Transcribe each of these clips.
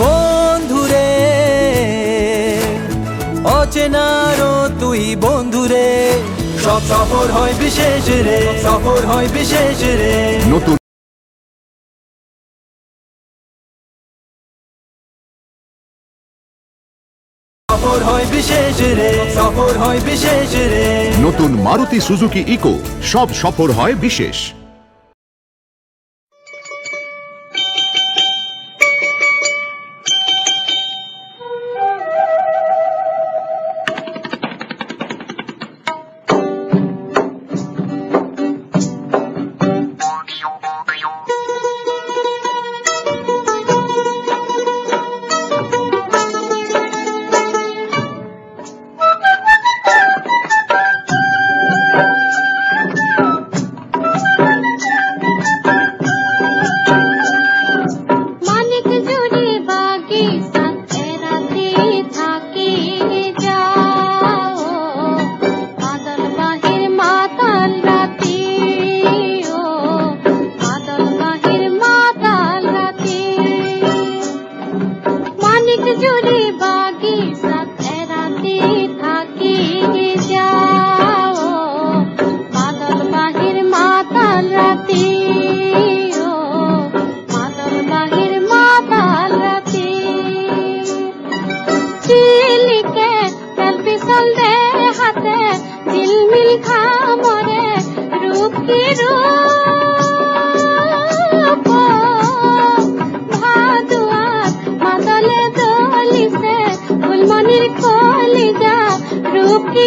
বন্ধুরে অচেনারো তুই বন্ধুরে। সব সফর হয় বিশেষ রে সফর হয় বিশেষ রে। নতুন হয় বিশেষ রে সফর হয় বিশেষ রে। নতুন মারুতি সুজুকি ইকো সব সফর হয় বিশেষ। one. खोलेगा रूप के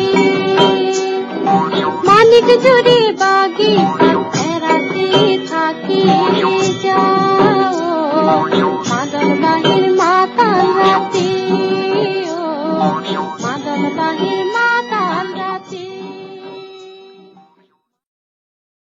মিনিট জুড়ে বাগে?